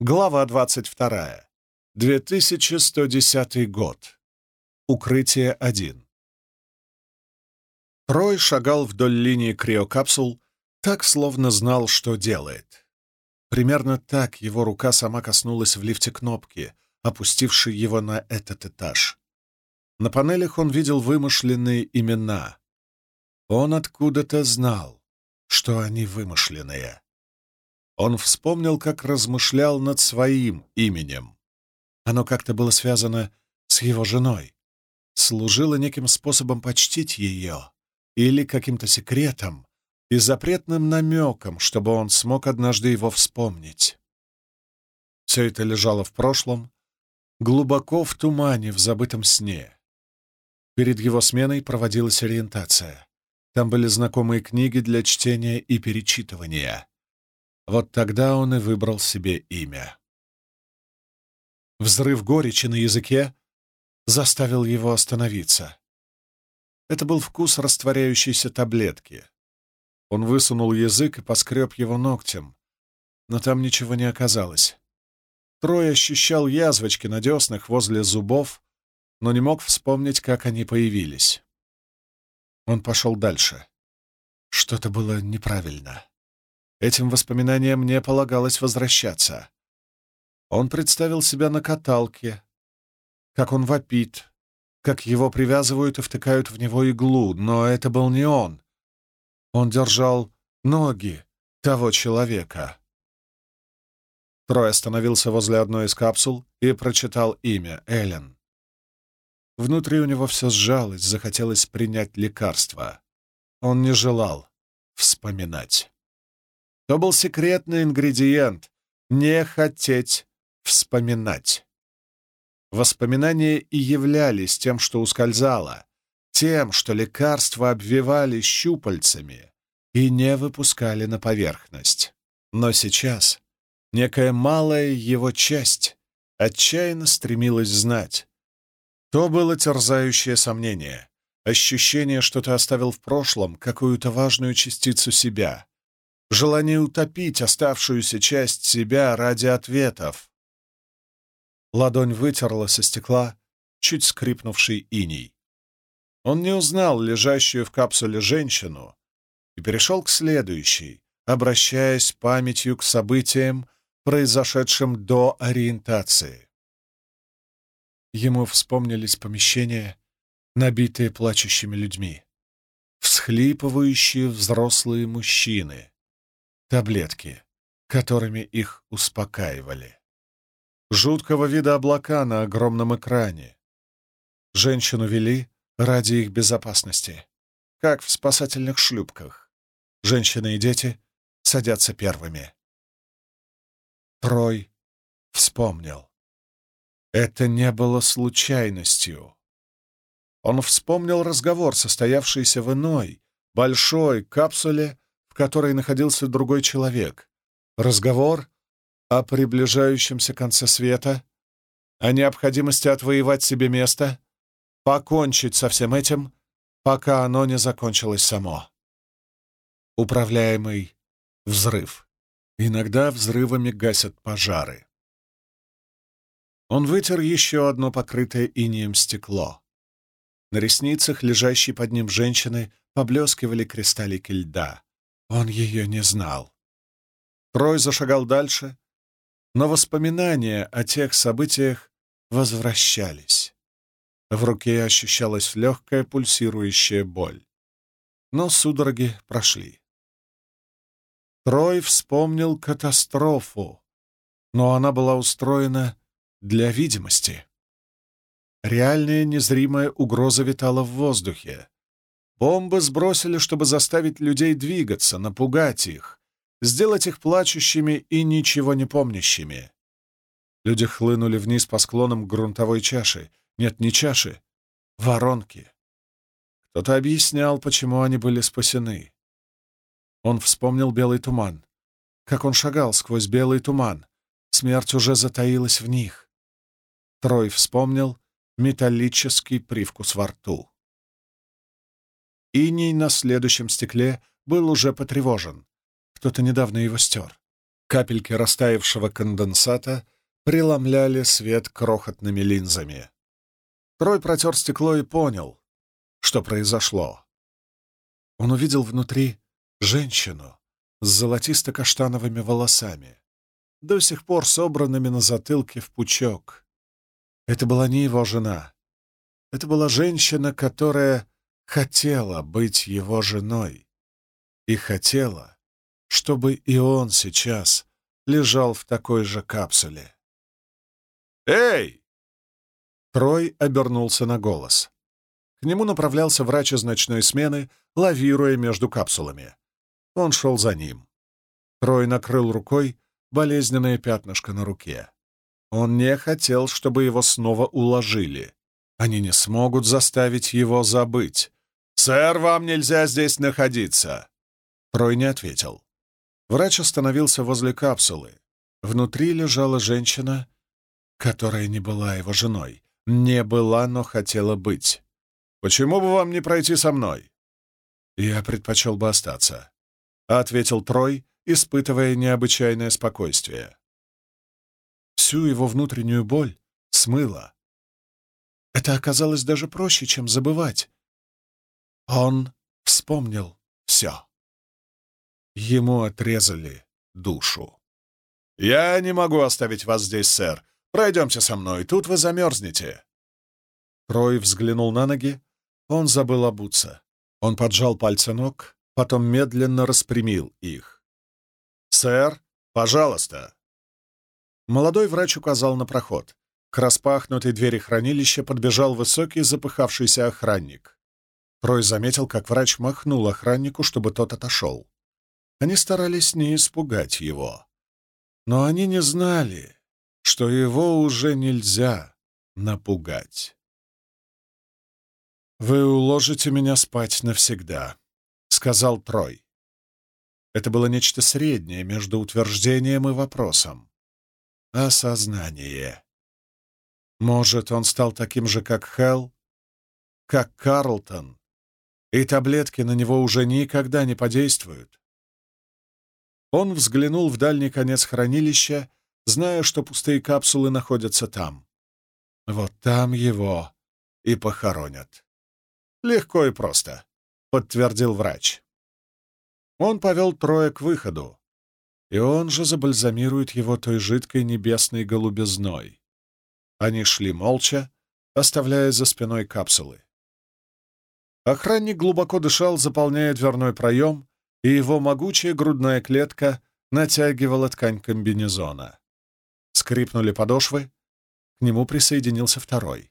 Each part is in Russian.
Глава 22. 2110 год. Укрытие 1. Трой шагал вдоль линии криокапсул, так словно знал, что делает. Примерно так его рука сама коснулась в лифте кнопки, опустившей его на этот этаж. На панелях он видел вымышленные имена. Он откуда-то знал, что они вымышленные. Он вспомнил, как размышлял над своим именем. Оно как-то было связано с его женой, служило неким способом почтить ее или каким-то секретом и запретным намеком, чтобы он смог однажды его вспомнить. Все это лежало в прошлом, глубоко в тумане, в забытом сне. Перед его сменой проводилась ориентация. Там были знакомые книги для чтения и перечитывания. Вот тогда он и выбрал себе имя. Взрыв горечи на языке заставил его остановиться. Это был вкус растворяющейся таблетки. Он высунул язык и поскреб его ногтем, но там ничего не оказалось. Трой ощущал язвочки на деснах возле зубов, но не мог вспомнить, как они появились. Он пошел дальше. Что-то было неправильно. Этим воспоминаниям не полагалось возвращаться. Он представил себя на каталке, как он вопит, как его привязывают и втыкают в него иглу, но это был не он. Он держал ноги того человека. Трой остановился возле одной из капсул и прочитал имя — Эллен. Внутри у него все сжалось, захотелось принять лекарство. Он не желал вспоминать. То был секретный ингредиент — не хотеть вспоминать. Воспоминания и являлись тем, что ускользало, тем, что лекарства обвивали щупальцами и не выпускали на поверхность. Но сейчас некая малая его часть отчаянно стремилась знать. То было терзающее сомнение, ощущение, что ты оставил в прошлом какую-то важную частицу себя, желание утопить оставшуюся часть себя ради ответов. Ладонь вытерла со стекла чуть скрипнувший иней. Он не узнал лежащую в капсуле женщину и перешел к следующей, обращаясь памятью к событиям, произошедшим до ориентации. Ему вспомнились помещения, набитые плачущими людьми, всхлипывающие взрослые мужчины, таблетки, которыми их успокаивали. Жуткого вида облака на огромном экране. Женщину вели ради их безопасности, как в спасательных шлюпках. Женщины и дети садятся первыми. Трой вспомнил. Это не было случайностью. Он вспомнил разговор, состоявшийся в иной, большой капсуле которой находился другой человек. Разговор о приближающемся конце света, о необходимости отвоевать себе место, покончить со всем этим, пока оно не закончилось само. Управляемый взрыв. Иногда взрывами гасят пожары. Он вытер еще одно покрытое инеем стекло. На ресницах, лежащей под ним женщины, поблескивали кристаллики льда. Он ее не знал. Трой зашагал дальше, но воспоминания о тех событиях возвращались. В руке ощущалась легкая пульсирующая боль. Но судороги прошли. Трой вспомнил катастрофу, но она была устроена для видимости. Реальная незримая угроза витала в воздухе. Бомбы сбросили, чтобы заставить людей двигаться, напугать их, сделать их плачущими и ничего не помнящими. Люди хлынули вниз по склонам грунтовой чаши. Нет, не чаши, воронки. Кто-то объяснял, почему они были спасены. Он вспомнил белый туман. Как он шагал сквозь белый туман. Смерть уже затаилась в них. Трой вспомнил металлический привкус во рту. Иней на следующем стекле был уже потревожен. Кто-то недавно его стер. Капельки растаявшего конденсата преломляли свет крохотными линзами. Трой протер стекло и понял, что произошло. Он увидел внутри женщину с золотисто-каштановыми волосами, до сих пор собранными на затылке в пучок. Это была не его жена. Это была женщина, которая хотела быть его женой. И хотела, чтобы и он сейчас лежал в такой же капсуле. «Эй!» Трой обернулся на голос. К нему направлялся врач из ночной смены, лавируя между капсулами. Он шел за ним. Трой накрыл рукой болезненное пятнышко на руке. Он не хотел, чтобы его снова уложили. Они не смогут заставить его забыть. «Сэр, вам нельзя здесь находиться!» Трой не ответил. Врач остановился возле капсулы. Внутри лежала женщина, которая не была его женой. Не была, но хотела быть. «Почему бы вам не пройти со мной?» «Я предпочел бы остаться», — ответил Трой, испытывая необычайное спокойствие всю его внутреннюю боль смыло. Это оказалось даже проще, чем забывать. Он вспомнил все. Ему отрезали душу. «Я не могу оставить вас здесь, сэр. Пройдемте со мной, тут вы замерзнете». Трой взглянул на ноги. Он забыл обуться. Он поджал пальцы ног, потом медленно распрямил их. «Сэр, пожалуйста!» Молодой врач указал на проход. К распахнутой двери хранилища подбежал высокий запыхавшийся охранник. Трой заметил, как врач махнул охраннику, чтобы тот отошел. Они старались не испугать его. Но они не знали, что его уже нельзя напугать. «Вы уложите меня спать навсегда», — сказал Трой. Это было нечто среднее между утверждением и вопросом осознание. Может, он стал таким же, как Хелл, как Карлтон, и таблетки на него уже никогда не подействуют. Он взглянул в дальний конец хранилища, зная, что пустые капсулы находятся там. Вот там его и похоронят. Легко и просто, — подтвердил врач. Он повел Троя к выходу, и он же забальзамирует его той жидкой небесной голубизной. Они шли молча, оставляя за спиной капсулы. Охранник глубоко дышал, заполняя дверной проем, и его могучая грудная клетка натягивала ткань комбинезона. Скрипнули подошвы, к нему присоединился второй.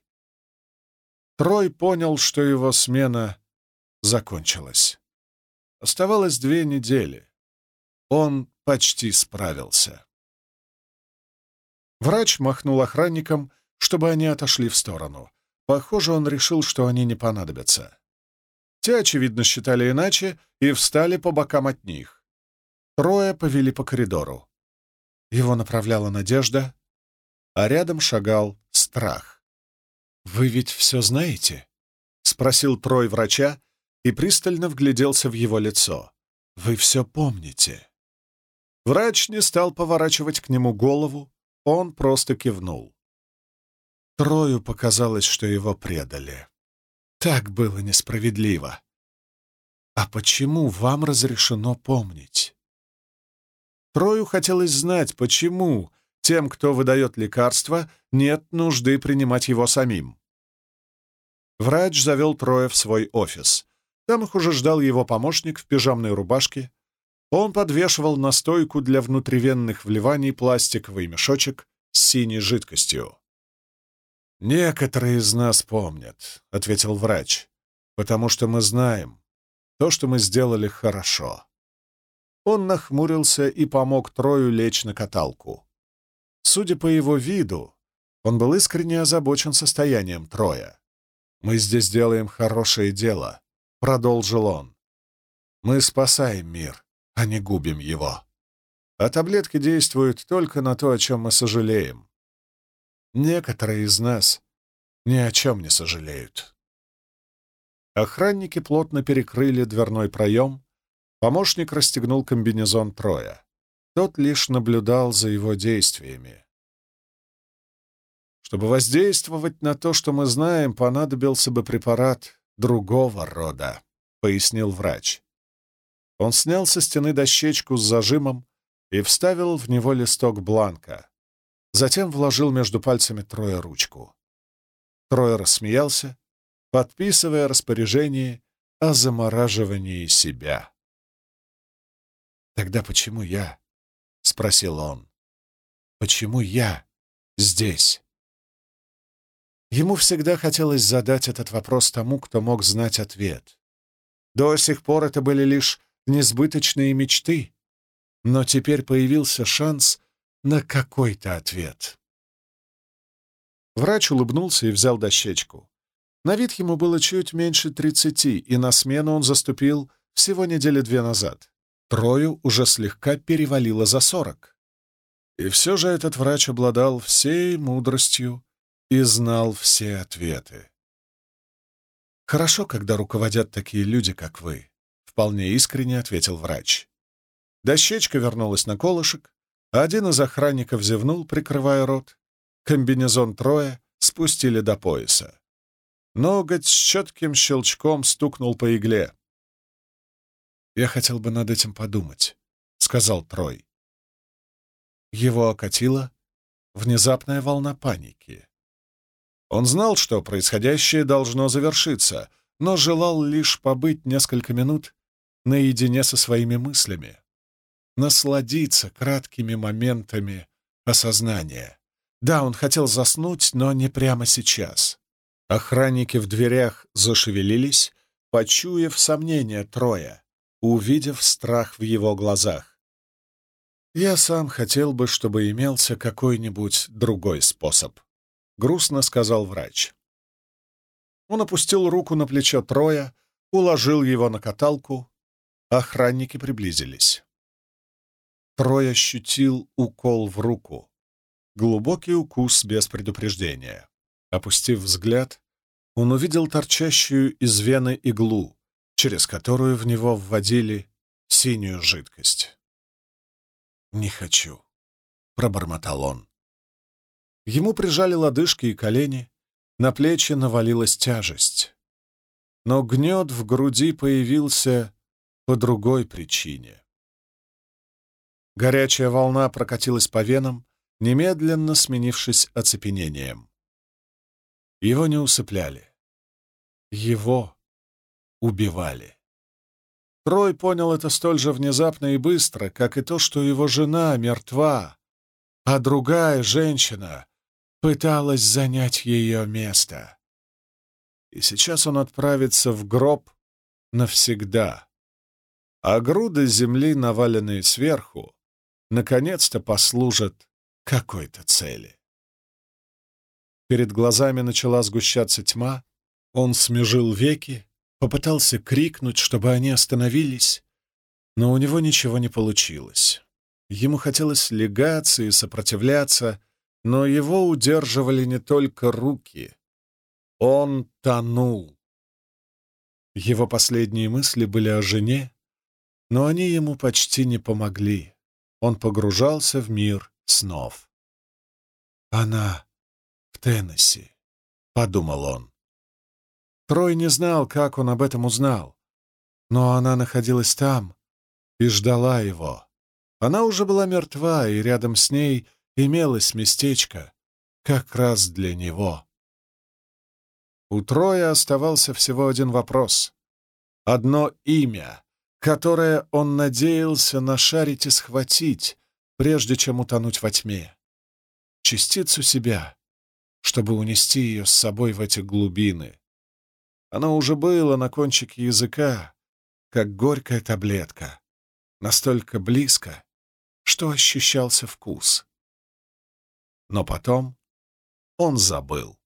Трой понял, что его смена закончилась. Оставалось две недели. Он почти справился. Врач махнул охранникам, чтобы они отошли в сторону. Похоже, он решил, что они не понадобятся. Те, очевидно, считали иначе и встали по бокам от них. Трое повели по коридору. Его направляла надежда, а рядом шагал страх. «Вы ведь все знаете?» — спросил Трой врача и пристально вгляделся в его лицо. «Вы все помните?» Врач не стал поворачивать к нему голову, он просто кивнул. Трою показалось, что его предали. Так было несправедливо. А почему вам разрешено помнить? Трою хотелось знать, почему тем, кто выдает лекарства, нет нужды принимать его самим. Врач завел Троя в свой офис. Там их уже ждал его помощник в пижамной рубашке он подвешивал на стойку для внутривенных вливаний пластиковый мешочек с синей жидкостью. «Некоторые из нас помнят», — ответил врач, «потому что мы знаем, то, что мы сделали, хорошо». Он нахмурился и помог Трою лечь на каталку. Судя по его виду, он был искренне озабочен состоянием Троя. «Мы здесь делаем хорошее дело», — продолжил он. «Мы спасаем мир а не губим его. А таблетки действуют только на то, о чем мы сожалеем. Некоторые из нас ни о чем не сожалеют. Охранники плотно перекрыли дверной проем, помощник расстегнул комбинезон Троя. Тот лишь наблюдал за его действиями. Чтобы воздействовать на то, что мы знаем, понадобился бы препарат другого рода, — пояснил врач. Он снял со стены дощечку с зажимом и вставил в него листок бланка. Затем вложил между пальцами Троя ручку. Трое рассмеялся, подписывая распоряжение о замораживании себя. «Тогда почему я?» — спросил он. «Почему я здесь?» Ему всегда хотелось задать этот вопрос тому, кто мог знать ответ. До сих пор это были лишь несбыточные мечты, но теперь появился шанс на какой-то ответ. Врач улыбнулся и взял дощечку. На вид ему было чуть меньше тридцати, и на смену он заступил всего недели две назад. Трою уже слегка перевалило за сорок. И все же этот врач обладал всей мудростью и знал все ответы. «Хорошо, когда руководят такие люди, как вы», — вполне искренне ответил врач. Дощечка вернулась на колышек, один из охранников зевнул, прикрывая рот. Комбинезон Троя спустили до пояса. Ноготь с четким щелчком стукнул по игле. «Я хотел бы над этим подумать», — сказал Трой. Его окатила внезапная волна паники. Он знал, что происходящее должно завершиться, но желал лишь побыть несколько минут наедине со своими мыслями, насладиться краткими моментами осознания. Да, он хотел заснуть, но не прямо сейчас. Охранники в дверях зашевелились, почуяв сомнение Троя, увидев страх в его глазах. «Я сам хотел бы, чтобы имелся какой-нибудь другой способ», — грустно сказал врач. Он опустил руку на плечо Троя, уложил его на каталку. Охранники приблизились. Трой ощутил укол в руку. Глубокий укус без предупреждения. Опустив взгляд, он увидел торчащую из вены иглу, через которую в него вводили синюю жидкость. «Не хочу», — пробормотал он. Ему прижали лодыжки и колени, на плечи навалилась тяжесть. Но гнет в груди появился по другой причине. Горячая волна прокатилась по венам, немедленно сменившись оцепенением. Его не усыпляли. Его убивали. Трой понял это столь же внезапно и быстро, как и то, что его жена мертва, а другая женщина пыталась занять ее место. И сейчас он отправится в гроб навсегда. А груды земли, наваленные сверху, наконец-то послужат какой-то цели. Перед глазами начала сгущаться тьма, он смежил веки, попытался крикнуть, чтобы они остановились, но у него ничего не получилось. Ему хотелось легаться и сопротивляться, но его удерживали не только руки. Он тонул. Его последние мысли были о жене, но они ему почти не помогли. Он погружался в мир снов. «Она в Теннесси», — подумал он. Трой не знал, как он об этом узнал, но она находилась там и ждала его. Она уже была мертва, и рядом с ней имелось местечко как раз для него. У Троя оставался всего один вопрос. Одно имя, которое он надеялся нашарить и схватить, прежде чем утонуть во тьме. Частицу себя, чтобы унести ее с собой в эти глубины. Оно уже было на кончике языка, как горькая таблетка, настолько близко, что ощущался вкус но потом он забыл.